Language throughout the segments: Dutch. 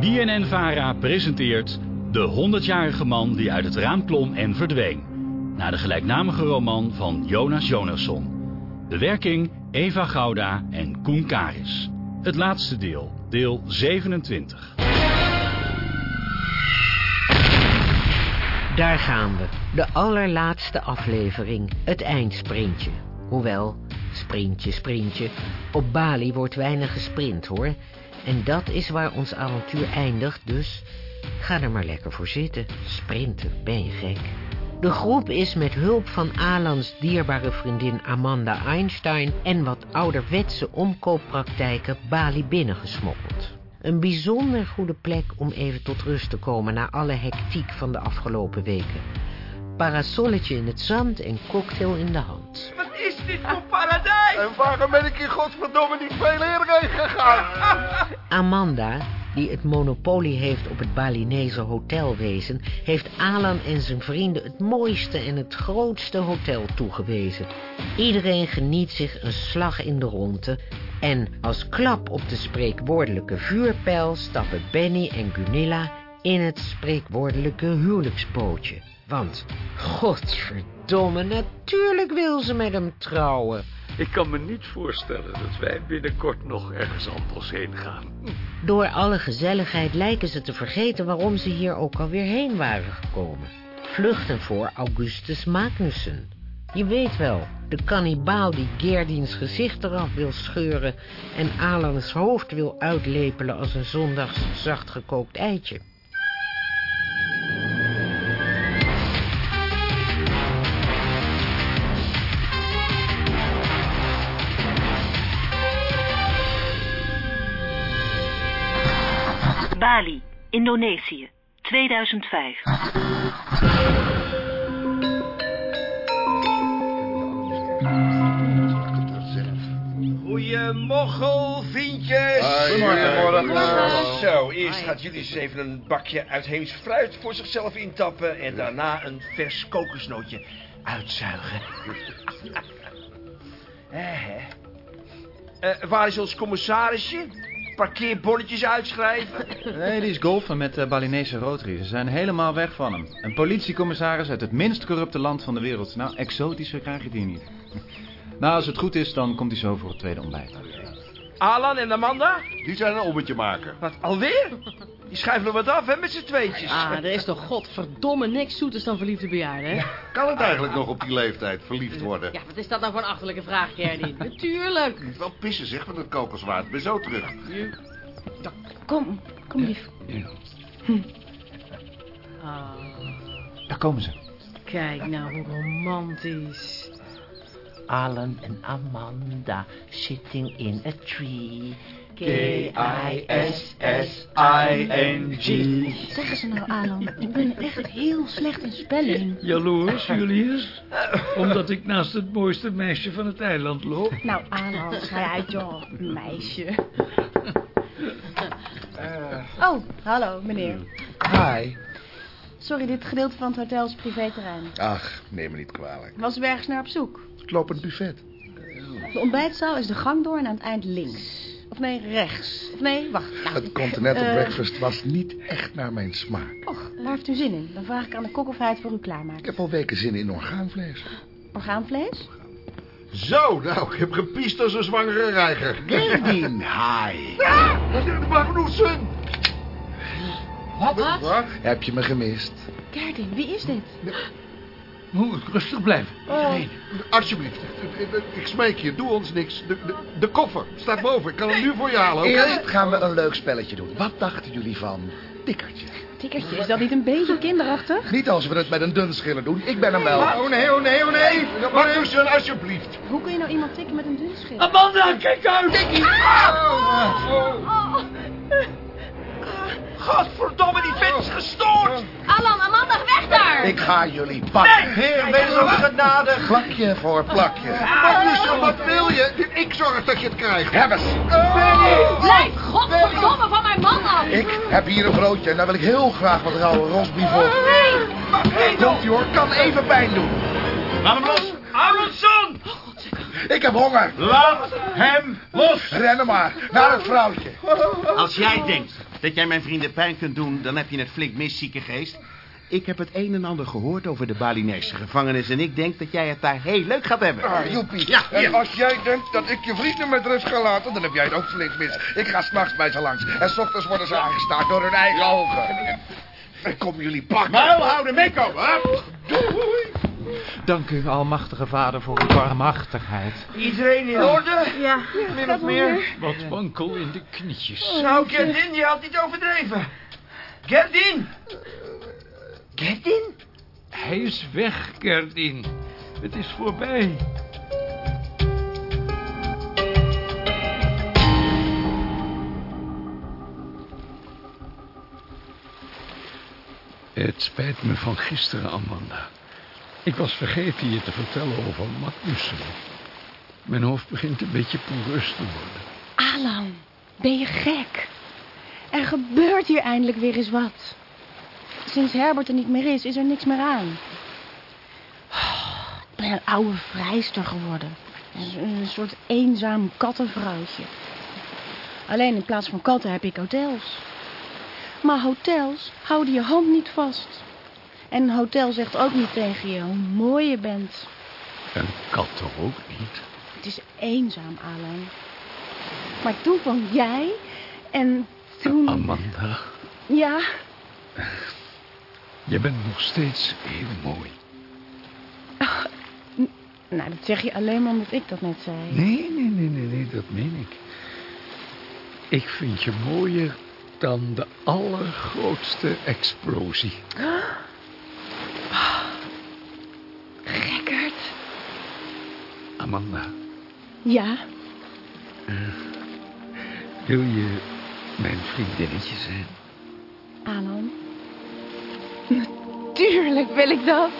BNN-VARA presenteert De 100-jarige man die uit het raam klom en verdween. Naar de gelijknamige roman van Jonas Jonasson. Bewerking Eva Gouda en Koen Karis. Het laatste deel, deel 27. Daar gaan we. De allerlaatste aflevering. Het eindsprintje. Hoewel, sprintje, sprintje. Op Bali wordt weinig gesprint, hoor. En dat is waar ons avontuur eindigt, dus ga er maar lekker voor zitten. Sprinten, ben je gek. De groep is met hulp van Alans dierbare vriendin Amanda Einstein... en wat ouderwetse omkooppraktijken Bali binnengesmokkeld. Een bijzonder goede plek om even tot rust te komen... na alle hectiek van de afgelopen weken. Parasolletje in het zand en cocktail in de hand. Wat is dit voor paradijs? En waarom ben ik hier godverdomme niet veel eerder heen gegaan? Amanda, die het monopolie heeft op het Balinese hotelwezen... heeft Alan en zijn vrienden het mooiste en het grootste hotel toegewezen. Iedereen geniet zich een slag in de ronde... en als klap op de spreekwoordelijke vuurpijl... stappen Benny en Gunilla in het spreekwoordelijke huwelijksbootje. Want, godverdomme, natuurlijk wil ze met hem trouwen... Ik kan me niet voorstellen dat wij binnenkort nog ergens anders heen gaan. Door alle gezelligheid lijken ze te vergeten waarom ze hier ook alweer heen waren gekomen. Vluchten voor Augustus Magnussen. Je weet wel, de kannibaal die Gerdiens gezicht eraf wil scheuren... en Alans hoofd wil uitlepelen als een zondags zachtgekookt eitje. Bali, Indonesië, 2005. Goeiemoggel, vriendjes. Goedemorgen. Zo, eerst gaat jullie eens even een bakje uitheems fruit voor zichzelf intappen... en daarna een vers kokosnootje uitzuigen. Eh. Eh, waar is ons commissarisje? Parkeerbonnetjes uitschrijven? Nee, die is golfen met de Balinese Rotary. Ze zijn helemaal weg van hem. Een politiecommissaris uit het minst corrupte land van de wereld. Nou, exotischer krijg je die niet. Nou, als het goed is, dan komt hij zo voor het tweede ontbijt. Alan en Amanda? Die zijn een ommetje maken. Wat, alweer? Die schuiven er wat af, hè, met z'n tweetjes. Ah, er is toch godverdomme niks zoeters dan verliefde bejaarden, hè? Kan het eigenlijk nog op die leeftijd verliefd worden? Ja, wat is dat nou voor een achterlijke vraag, Gerdy? Natuurlijk. Moet wel pissen zeg van het kokoswaard. Ik ben zo terug. Kom, kom lief. Ah, Daar komen ze. kijk nou hoe romantisch. Alan en Amanda sitting in a tree. K-I-S-S-I-N-G. Zeggen ze nou, Alan, ik ben echt heel slecht in spelling. Jaloers, Julius? Omdat ik naast het mooiste meisje van het eiland loop? Nou, Alan, ga uit, joh, meisje. Oh, hallo, meneer. Hi. Sorry, dit gedeelte van het hotel is privéterrein. Ach, neem me niet kwalijk. Was u ergens naar op zoek? Het lopend buffet. De ontbijtzaal is de gang door en aan het eind links. Nee, rechts. Of nee, wacht. Nou, Het continental eh, breakfast was niet echt naar mijn smaak. Och, waar heeft u zin in? Dan vraag ik aan de kok of hij het voor u Ik klaarmaakt. heb al weken zin in orgaanvlees. Orgaanvlees? Zo, nou, ik heb gepiest als een zwangere reiger. Gerdien, hi. Magnussen! Wat? Wat? Heb je me gemist? Gerdin, wie is dit? Moet ik rustig blijven? Oh, alsjeblieft. Ik smeek je, doe ons niks. De, de, de koffer staat boven. Ik kan hem nu voor je halen, oké? Eerst gaan we een leuk spelletje doen. Wat dachten jullie van tikkertje? Tikkertje, is dat niet een beetje kinderachtig? Niet als we het met een dun schiller doen. Ik ben hem wel. Oh nee, oh nee, oh nee. Magnussen, alsjeblieft. Hoe kun je nou iemand tikken met een dun schil? Amanda, kijk uit! Godverdomme, die vent is gestoord! Alan, Amanda! Ik ga jullie pakken. Heer, wees ons genadig. Plakje voor plakje. Magnussen, wat wil je? Ik zorg dat je het krijgt. Hebbers. Blijf godverdomme van mijn man af! Ik heb hier een broodje en daar wil ik heel graag wat rauwe rosbief op. Komt u hoor, kan even pijn doen. Laat hem los. Aronson! Ik heb honger. Laat hem los! Rennen maar, naar het vrouwtje. Als jij denkt dat jij mijn vrienden pijn kunt doen, dan heb je het flink mis, zieke geest. Ik heb het een en ander gehoord over de Balinese gevangenis... en ik denk dat jij het daar heel leuk gaat hebben. Ah, joepie. Ja, en als jij denkt dat ik je vrienden met rust ga laten, dan heb jij het ook flink mis. Ik ga s'nachts bij ze langs. En s ochtends worden ze aangestaard door hun eigen ogen. Ik kom jullie pakken. Muil houden, meekomen, hup. Dank u, almachtige vader, voor uw barmhartigheid. Iedereen in orde? Ja, Min of meer? Wat wankel in de knietjes. Nou, Gerdin, je had niet overdreven. Gerdin! Gerdin? Hij is weg, Gerdin. Het is voorbij. Het spijt me van gisteren, Amanda. Ik was vergeten je te vertellen over Magnussen. Mijn hoofd begint een beetje poereus te worden. Alan, ben je gek? Er gebeurt hier eindelijk weer eens wat. Sinds Herbert er niet meer is, is er niks meer aan. Ik ben een oude vrijster geworden. Een, een soort eenzaam kattenvrouwtje. Alleen in plaats van katten heb ik hotels. Maar hotels houden je hand niet vast. En een hotel zegt ook niet tegen je hoe mooi je bent. Een kat toch ook niet? Het is eenzaam, Alan. Maar toen kwam jij en toen... Amanda, Ja, je bent nog steeds heel mooi. nou dat zeg je alleen maar omdat ik dat net zei. Nee, nee, nee, nee, nee, dat meen ik. Ik vind je mooier dan de allergrootste explosie. Gekkerd. Amanda, Ja, wil je mijn vriendinnetje zijn? Alan. Natuurlijk wil ik dat.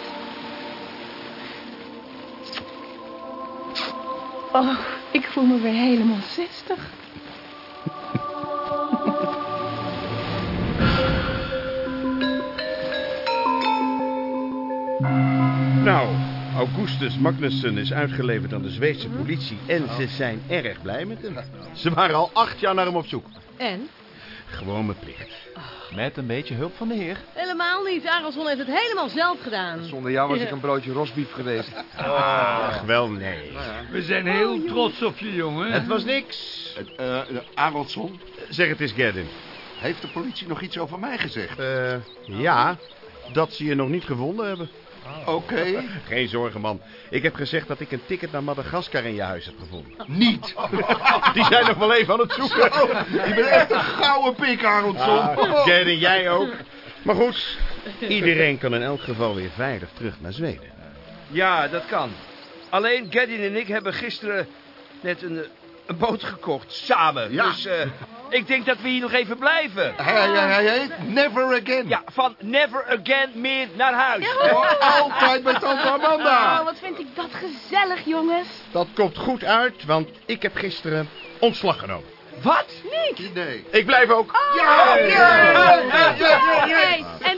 Oh, ik voel me weer helemaal zestig. Nou, Augustus Magnussen is uitgeleverd aan de Zweedse politie... en ze zijn erg blij met hem. Ze waren al acht jaar naar hem op zoek. En? Gewoon mijn plicht. Met een beetje hulp van de heer. Helemaal niet. Aronson heeft het helemaal zelf gedaan. Zonder jou was ik een broodje rosbief geweest. Ach, wel nee. We zijn heel trots op je, jongen. Het was niks. Uh, Aronson, Zeg het eens, Gerdin. heeft de politie nog iets over mij gezegd? Eh, ja, dat ze je nog niet gevonden hebben. Oké. Geen zorgen, man. Ik heb gezegd dat ik een ticket naar Madagaskar in je huis heb gevonden. Niet. Die zijn nog wel even aan het zoeken. Je bent echt een gouden pik, Aronson. Ah, Gerdin, jij ook. Maar goed, iedereen kan in elk geval weer veilig terug naar Zweden. Ja, dat kan. Alleen Gerdin en ik hebben gisteren net een, eh, een boot gekocht, samen. Ja. Dus eh, ik denk dat we hier nog even blijven. Hij, hij, hij heet Never Again. Ja, van never again meer naar huis. Altijd bij tante Amanda. Oh, wat vind ik dat gezellig, jongens. Dat komt goed uit, want ik heb gisteren ontslag genomen. Wat? Nee. Ik blijf ook. Ja! Hey, en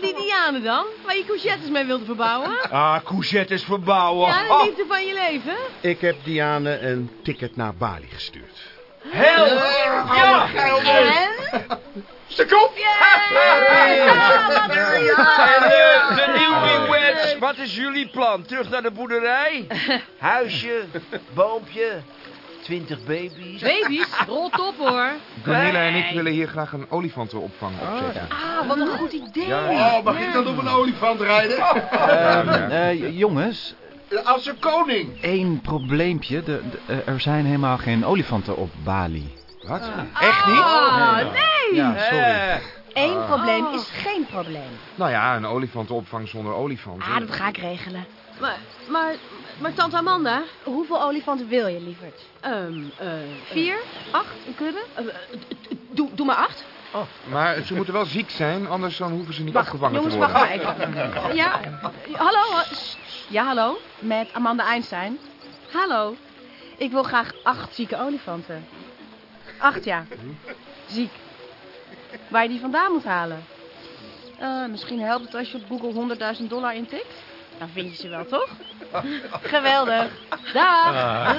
Diane dan? Waar je courgettes mee wilde verbouwen? Ah, courgettes verbouwen. Ja, de liefde van je leven? Ik heb Diane een ticket naar Bali gestuurd. Hel! Ja! En? Ze komt! Ja, wat En de, de newlyweds, wat is jullie plan? Terug naar de boerderij? Huisje, boompje, twintig baby's. Baby's, rot op hoor. Gunilla en ik willen hier graag een olifantenopvang opzetten. Ah, wat een goed idee. Oh, mag ik dan op een olifant rijden? Ehm, eh, jongens, Als een koning. één probleempje. De, de- eh, er zijn helemaal geen olifanten op Bali. Wat? Echt niet? Ah, nee. Ja, sorry. Eén probleem is geen probleem. Nou ja, een olifantenopvang zonder olifanten. Ah, dat ga ik regelen. Maar, maar, maar tante Amanda? Hoeveel olifanten wil je, lieverd? Ehm, eh... Vier? Acht? Een kudde? eh, eh, doe, doe maar acht. Maar ze moeten wel ziek zijn, anders dan hoeven ze niet Wacht, opgevangen jongens, te wacht worden. maar even. Ja, hallo. Ja, hallo. Met Amanda Einstein. Hallo. Ik wil graag acht zieke olifanten. Acht, ja. Ziek. Waar je die vandaan moet halen. Eh, misschien helpt het als je op Google 100.000 dollar intikt. Dan vind je ze wel, toch? Geweldig. Dag. Ah.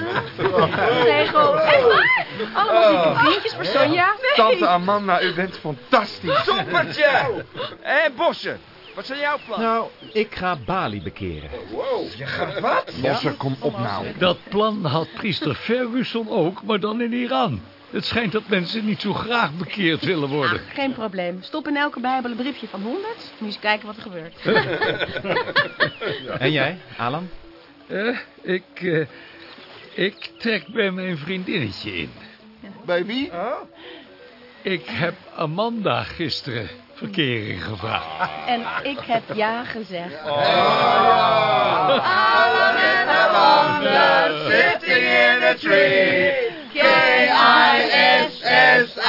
Regel. Echt waar? Allemaal lieve vriendjes voor Sonja. Tante Amanda, u bent fantastisch. Soepertje! Hé, Bossen, wat zijn jouw plannen? Nou, ik ga Bali bekeren. Wow, je gaat wat? Bosse, kom op nou. Dat plan had priester Ferguson ook, maar dan in Iran. Het schijnt dat mensen niet zo graag bekeerd willen worden. Geen probleem. Stop in elke bijbel een briefje van 100. Moet je eens kijken wat er gebeurt. En jij, Alan? Eh, ik, eh, ik trek bij mijn vriendinnetje in. Bij wie? Ik heb Amanda gisteren verkering gevraagd. En ik heb ja gezegd. Alan en Amanda sitting in a tree. K-I-S-S-I-N-G.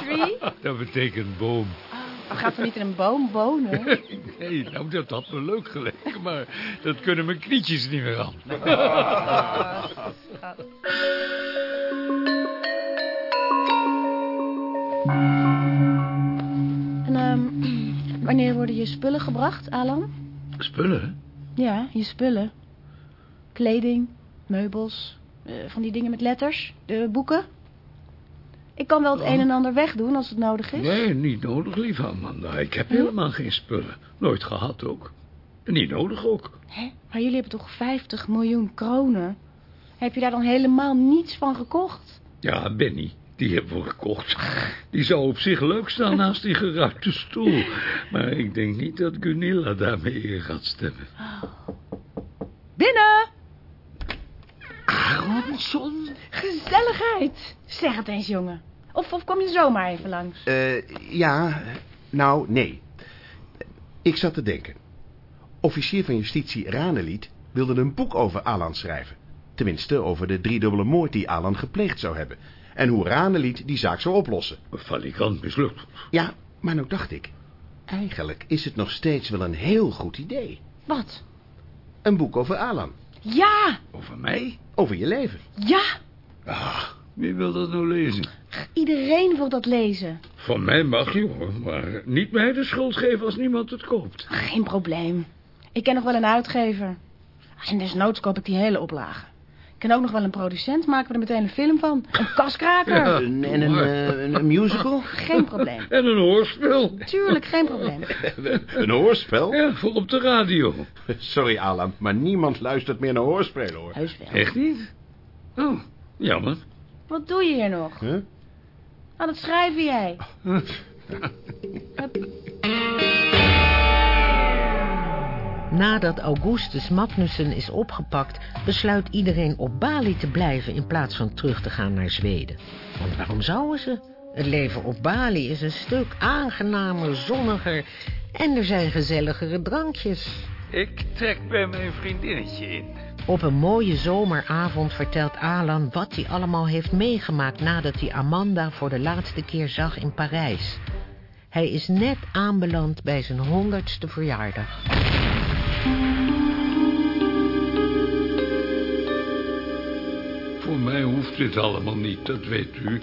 Tree? Dat betekent boom. Oh, gaat er niet in een boom wonen? Nee, nou, dat had me leuk geleken, maar dat kunnen mijn knietjes niet meer aan. En ehm, wanneer worden je spullen gebracht, Alan? Spullen? Ja, je spullen. Kleding, meubels, van die dingen met letters, de boeken. Ik kan wel het Oh. een en ander wegdoen als het nodig is. Nee, niet nodig, lieve Amanda. Ik heb helemaal geen spullen. Nooit gehad ook. En Niet nodig ook. Hè? Maar jullie hebben toch 50 miljoen kronen? Heb je daar dan helemaal niets van gekocht? Ja, Benny, die hebben we gekocht. Die zou op zich leuk staan naast die geruite stoel. Maar ik denk niet dat Gunilla daarmee in gaat stemmen. Binnen! Aronson? Gezelligheid! Zeg het eens, jongen. Of, of kom je zomaar even langs? Eh, ja, nou, nee. Ik zat te denken. Officier van justitie Ranelied wilde een boek over Alan schrijven. Tenminste, over de driedubbele moord die Alan gepleegd zou hebben. En hoe Ranelied die zaak zou oplossen. Valikant mislukt. Ja, maar nou dacht ik... Eigenlijk is het nog steeds wel een heel goed idee. Wat? Een boek over Alan. Ja! Over mij? Over je leven. Ja! Ah, wie wil dat nou lezen? Iedereen wil dat lezen. Van mij mag je hoor, maar niet mij de schuld geven als niemand het koopt. Geen probleem. Ik ken nog wel een uitgever. En desnoods koop ik die hele oplage. Ik ken ook nog wel een producent, maken we er meteen een film van. Een kaskraker. Ja. En, en een, eh, een, een musical. Geen probleem. En een hoorspel. Tuurlijk, geen probleem. een hoorspel? Ja, voor op de radio. Sorry, Alan, maar niemand luistert meer naar hoorspelen, hoor. Heus wel. Echt niet? Oh, jammer. Wat doe je hier nog? Huh? Aan het schrijven jij. Nadat Augustus Magnussen is opgepakt, besluit iedereen op Bali te blijven in plaats van terug te gaan naar Zweden. Want waarom zouden ze? Het leven op Bali is een stuk aangenamer, zonniger en er zijn gezelligere drankjes. Ik trek bij mijn vriendinnetje in. Op een mooie zomeravond vertelt Alan wat hij allemaal heeft meegemaakt nadat hij Amanda voor de laatste keer zag in Parijs. Hij is net aanbeland bij zijn honderdste verjaardag. Voor mij hoeft dit allemaal niet, dat weet u,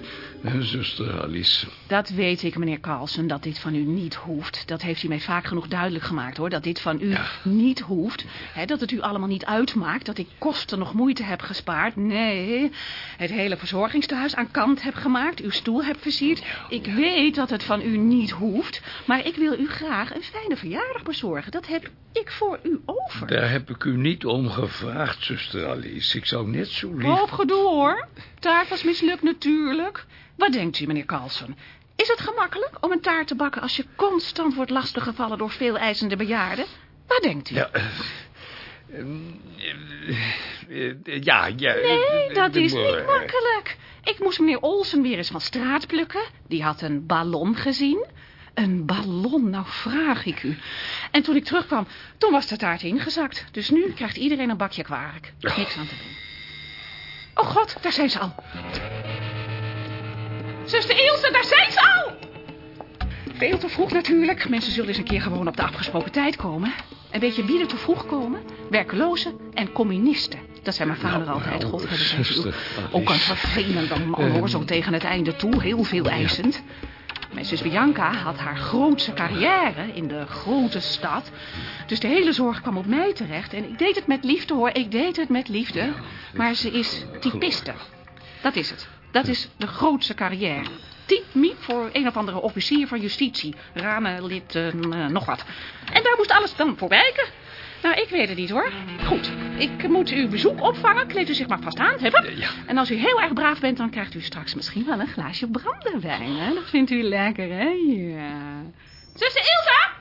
zuster Alice. Dat weet ik, meneer Carlsen, dat dit van u niet hoeft. Dat heeft u mij vaak genoeg duidelijk gemaakt, hoor. Dat dit van u niet hoeft. Hè, dat het u allemaal niet uitmaakt. Dat ik kosten nog moeite heb gespaard. Nee, het hele verzorgingstehuis aan kant heb gemaakt. Uw stoel heb versierd. Ik weet dat het van u niet hoeft. Maar ik wil u graag een fijne verjaardag bezorgen. Dat heb ik voor u over. Daar heb ik u niet om gevraagd, zuster Alice. Ik zou net zo lief... Hoop gedoe, hoor. Taart was mislukt natuurlijk. Wat denkt u, meneer Carlsen? Is het gemakkelijk om een taart te bakken als je constant wordt lastiggevallen door veel eisende bejaarden? Wat denkt u? Ja, eh, eh, ja, ja. Nee, eh, dat de- is niet makkelijk. Ik moest meneer Olsen weer eens van straat plukken. Die had een ballon gezien. Een ballon, nou vraag ik u. En toen ik terugkwam, toen was de taart ingezakt. Dus nu krijgt iedereen een bakje kwark. Niks aan te doen. Oh god, daar zijn ze al. Zuster Ilse, daar zijn ze al! Veel te vroeg natuurlijk. Mensen zullen eens een keer gewoon op de afgesproken tijd komen. En weet je wie er te vroeg komen? Werklozen en communisten. Dat zijn mijn vader altijd, god hebben ze zuster Ook een vervelende man hoor, zo tegen het einde toe. Heel veel eisend. Mijn zus Bianca had haar grootste carrière in de grote stad. Dus de hele zorg kwam op mij terecht. En ik deed het met liefde hoor, ik deed het met liefde. Maar ze is typiste. Dat is het. Dat is de grootste carrière. Typie voor een of andere officier van justitie. Ranelid, uh, nog wat. En daar moest alles dan voor wijken. Nou, ik weet het niet hoor. Goed, ik moet uw bezoek opvangen. Kleed u zich maar vast aan, hebben? Ja. En als u heel erg braaf bent, dan krijgt u straks misschien wel een glaasje brandewijn. Hè? Dat vindt u lekker, hè? Ja. Zuster Ilsa!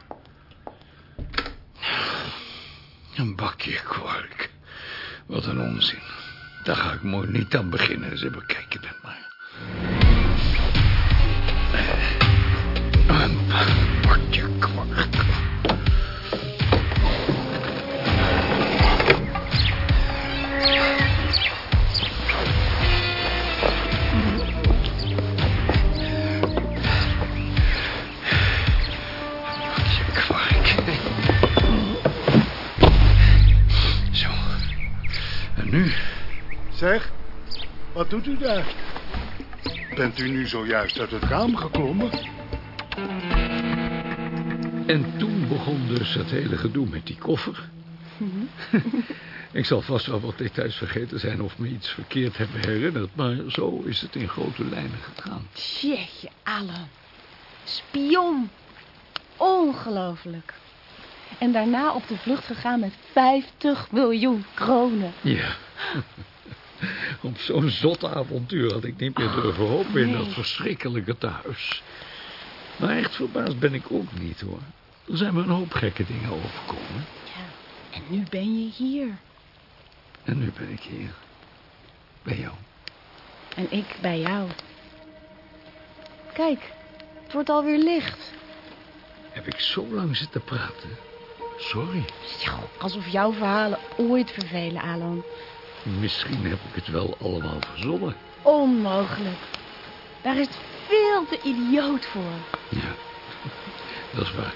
Een bakje kwark. Wat een onzin. Daar ga ik mooi niet aan beginnen. Eens even kijken dan maar. Een bakje kwark. Zeg, wat doet u daar? Bent u nu zojuist uit het raam geklommen? En toen begon dus het hele gedoe met die koffer. Ik zal vast wel wat details vergeten zijn of me iets verkeerd hebben herinnerd... maar zo is het in grote lijnen gegaan. Jeetje, Alan. Spion. Ongelooflijk. En daarna op de vlucht gegaan met 50 miljoen kronen. Ja. Op zo'n zot avontuur had ik niet meer durven hopen in dat verschrikkelijke thuis. Maar echt verbaasd ben ik ook niet, hoor. Er zijn me een hoop gekke dingen overkomen. En nu ben je hier. En nu ben ik hier. Bij jou. En ik bij jou. Kijk, het wordt alweer licht. Heb ik zo lang zitten praten? Sorry. Alsof jouw verhalen ooit vervelen, Alan. Misschien heb ik het wel allemaal verzonnen. Onmogelijk. Daar is het veel te idioot voor. Ja, dat is waar.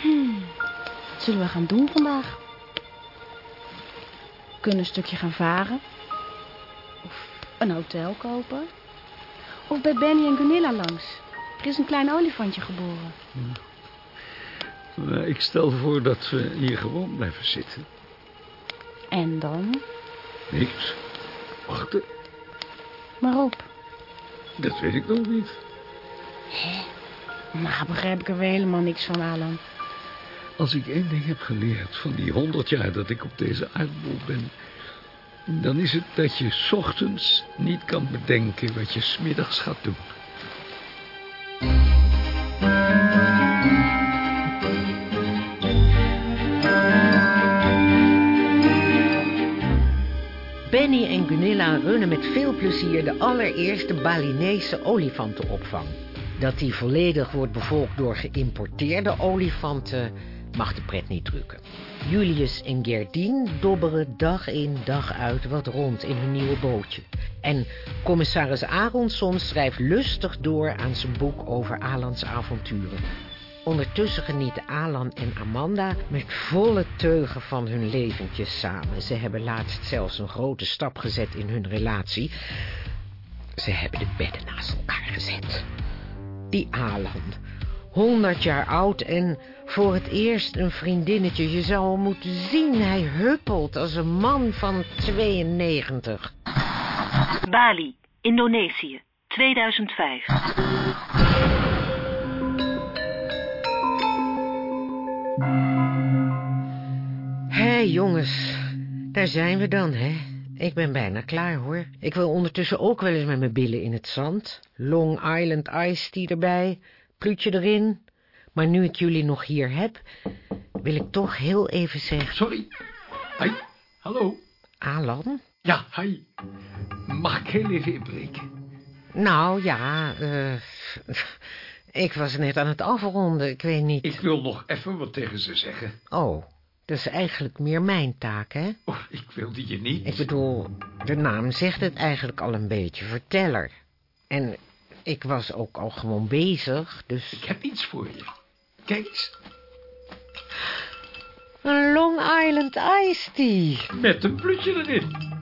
Hmm. Wat zullen we gaan doen vandaag? We kunnen een stukje gaan varen. Of een hotel kopen. Of bij Benny en Gunilla langs. Er is een klein olifantje geboren. Nou, ik stel voor dat we hier gewoon blijven zitten. En dan? Niks. Wachten. Maar op. Dat weet ik nog niet. Hè? Nou, begrijp ik er weer helemaal niks van, Alan. Als ik één ding heb geleerd van die honderd jaar dat ik op deze aardbol ben... dan is het dat je 's ochtends niet kan bedenken wat je 's middags gaat doen. Benny en Gunilla runnen met veel plezier de allereerste Balinese olifantenopvang. Dat die volledig wordt bevolkt door geïmporteerde olifanten mag de pret niet drukken. Julius en Gerdien dobberen dag in dag uit wat rond in hun nieuwe bootje. En commissaris Aronson schrijft lustig door aan zijn boek over Alans avonturen. Ondertussen genieten Alan en Amanda met volle teugen van hun leventjes samen. Ze hebben laatst zelfs een grote stap gezet in hun relatie. Ze hebben de bedden naast elkaar gezet. Die Alan, honderd jaar oud en voor het eerst een vriendinnetje. Je zou hem moeten zien, hij huppelt als een man van 92. Bali, Indonesië, 2005. Hé, hey, jongens, daar zijn we dan, hè? Ik ben bijna klaar, hoor. Ik wil ondertussen ook wel eens met mijn billen in het zand. Long Island Ice Tea erbij, pluutje erin. Maar nu ik jullie nog hier heb, wil ik toch heel even zeggen... Sorry. Hi, hallo. Alan? Ja, hi. Mag ik heel even inbreken? Nou, ja, eh... ik was net aan het afronden, ik weet niet... Ik wil nog even wat tegen ze zeggen. Oh, dat is eigenlijk meer mijn taak, hè? Oh, ik wilde je niet. Ik bedoel, de naam zegt het eigenlijk al een beetje, verteller. En ik was ook al gewoon bezig, dus... Ik heb iets voor je. Kijk eens. Een Long Island Ice Tea. Met een pluutje erin.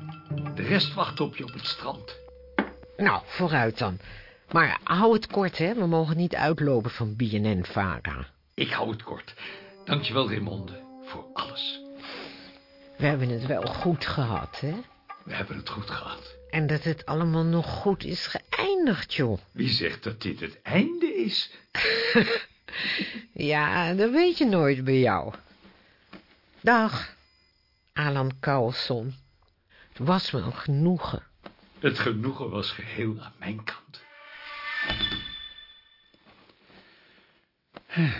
De rest wacht op je op het strand. Nou, vooruit dan. Maar hou het kort, hè. We mogen niet uitlopen van BNN-Vara. Ik hou het kort. Dankjewel, Raymonde, voor alles. We hebben het wel goed gehad, hè. We hebben het goed gehad. En dat het allemaal nog goed is geëindigd, joh. Wie zegt dat dit het einde is? Ja, dat weet je nooit bij jou. Dag, Alan Carlson. Het was me een genoegen. Het genoegen was geheel aan mijn kant.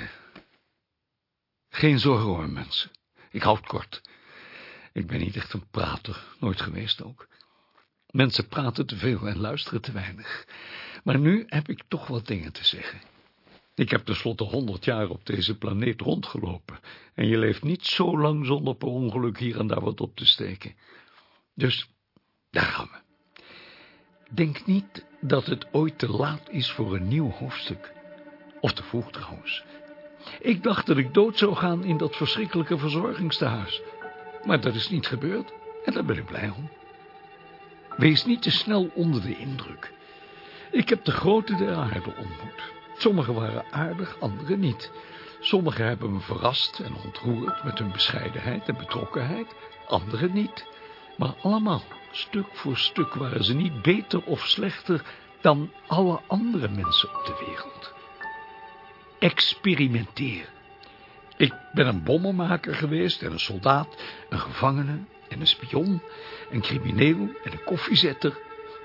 Geen zorgen hoor, mensen. Ik houd kort. Ik ben niet echt een prater, nooit geweest ook. Mensen praten te veel en luisteren te weinig. Maar nu heb ik toch wat dingen te zeggen. Ik heb tenslotte honderd jaar op deze planeet rondgelopen. En je leeft niet zo lang zonder per ongeluk hier en daar wat op te steken. Dus, daar gaan we. Denk niet dat het ooit te laat is voor een nieuw hoofdstuk. Of te vroeg trouwens. Ik dacht dat ik dood zou gaan in dat verschrikkelijke verzorgingstehuis. Maar dat is niet gebeurd en daar ben ik blij om. Wees niet te snel onder de indruk. Ik heb de grote der aarde ontmoet. Sommigen waren aardig, anderen niet. Sommigen hebben me verrast en ontroerd met hun bescheidenheid en betrokkenheid, anderen niet. Maar allemaal, stuk voor stuk, waren ze niet beter of slechter dan alle andere mensen op de wereld. Experimenteer. Ik ben een bommenmaker geweest en een soldaat, een gevangene en een spion, een crimineel en een koffiezetter.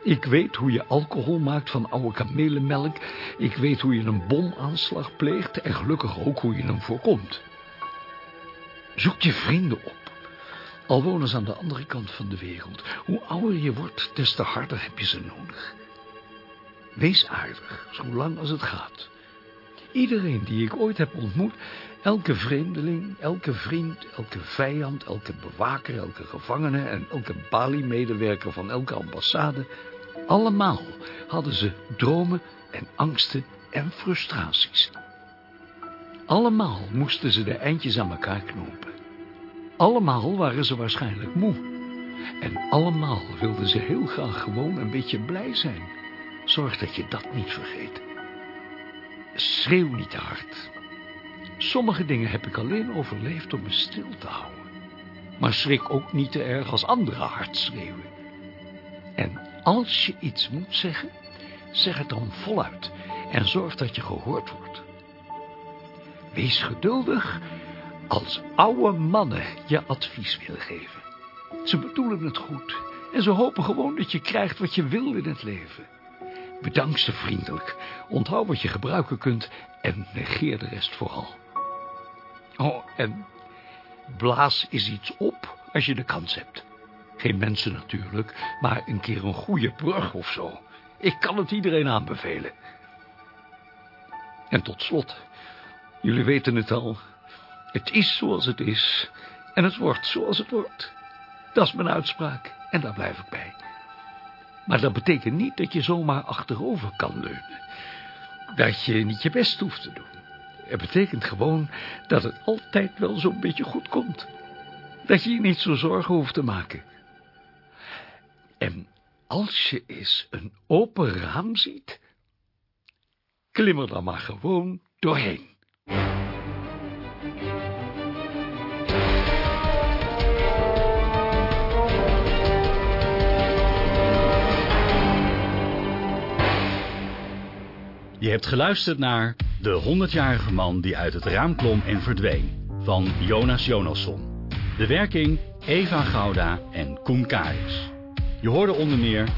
Ik weet hoe je alcohol maakt van oude kamelenmelk. Ik weet hoe je een bomaanslag pleegt en gelukkig ook hoe je hem voorkomt. Zoek je vrienden op. Al wonen ze aan de andere kant van de wereld. Hoe ouder je wordt, des te harder heb je ze nodig. Wees aardig, zolang als het gaat. Iedereen die ik ooit heb ontmoet, elke vreemdeling, elke vriend, elke vijand, elke bewaker, elke gevangene en elke Bali-medewerker van elke ambassade, allemaal hadden ze dromen en angsten en frustraties. Allemaal moesten ze de eindjes aan elkaar knopen. Allemaal waren ze waarschijnlijk moe. En allemaal wilden ze heel graag gewoon een beetje blij zijn. Zorg dat je dat niet vergeet. Schreeuw niet te hard. Sommige dingen heb ik alleen overleefd om me stil te houden. Maar schrik ook niet te erg als anderen hard schreeuwen. En als je iets moet zeggen, zeg het dan voluit en zorg dat je gehoord wordt. Wees geduldig als oude mannen je advies willen geven. Ze bedoelen het goed en ze hopen gewoon dat je krijgt wat je wil in het leven. Bedank ze vriendelijk, onthoud wat je gebruiken kunt en negeer de rest vooral. Oh, en blaas is iets op als je de kans hebt. Geen mensen natuurlijk, maar een keer een goede brug of zo. Ik kan het iedereen aanbevelen. En tot slot, jullie weten het al. Het is zoals het is en het wordt zoals het wordt. Dat is mijn uitspraak en daar blijf ik bij. Maar dat betekent niet dat je zomaar achterover kan leunen. Dat je niet je best hoeft te doen. Het betekent gewoon dat het altijd wel zo'n beetje goed komt. Dat je je niet zo zorgen hoeft te maken. En als je eens een open raam ziet, klim er dan maar gewoon doorheen. Je hebt geluisterd naar De 100-jarige man die uit het raam klom en verdween van Jonas Jonasson. De werking Eva Gouda en Koen Karis. Je hoorde onder meer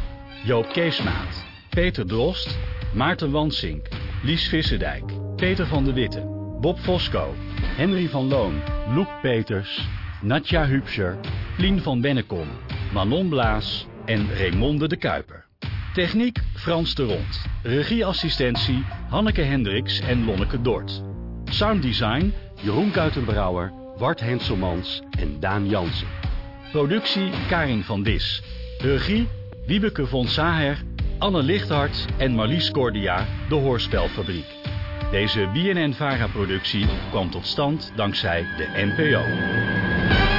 Joop Keesmaat, Peter Drost, Maarten Wansink, Lies Visserdijk, Peter van de Witte, Bob Fosco, Henry van Loon, Loek Peters, Natja Hupscher, Plien van Bennekom, Manon Blaas en Raymonde de Kuiper. Techniek Frans de Rond. Regieassistentie Hanneke Hendricks en Lonneke Dort. Sounddesign Jeroen Kuitenbrouwer, Wart Henselmans en Daan Jansen. Productie Karin van Dis. Regie Wiebeke von Saher, Anne Lichthart en Marlies Cordia, de Hoorspelfabriek. Deze BNN-VARA-productie kwam tot stand dankzij de NPO.